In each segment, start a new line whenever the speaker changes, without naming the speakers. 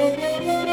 Música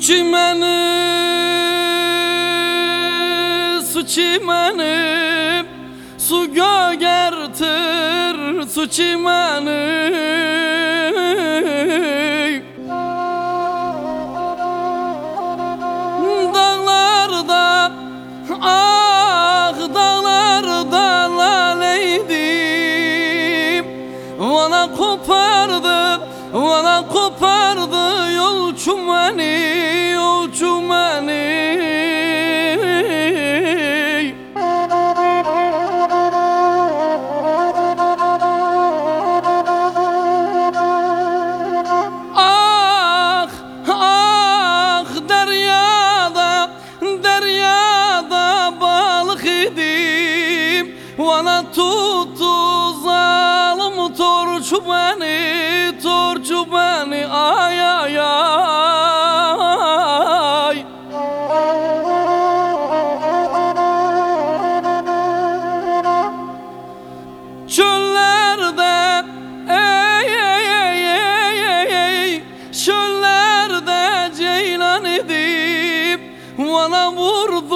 çimeni Su çimeni Su gögertir Su çimeni Dağlarda Ah dağlarda laleydim Vana kopardı Vana kopardı Yolcu beni Bana tuttu zalim torcu beni torcu beni ay ay ay. Çöllerde ey ey ey ey ey ey Çöllerde ceylan edip Bana vurdu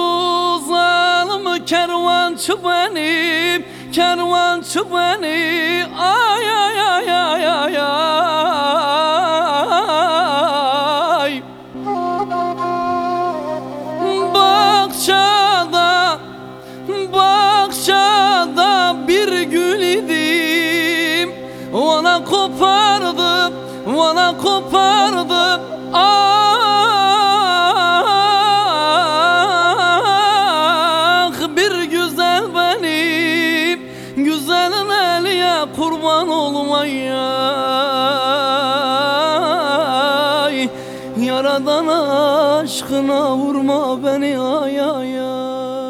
kervancı benim Kervancı beni ay ay ay ay ay ay. Bahçada Bahçada bir gül idim. Ona kopardım Ona kopardım kurban olmayay. Yaradan aşkına vurma beni ay ay ay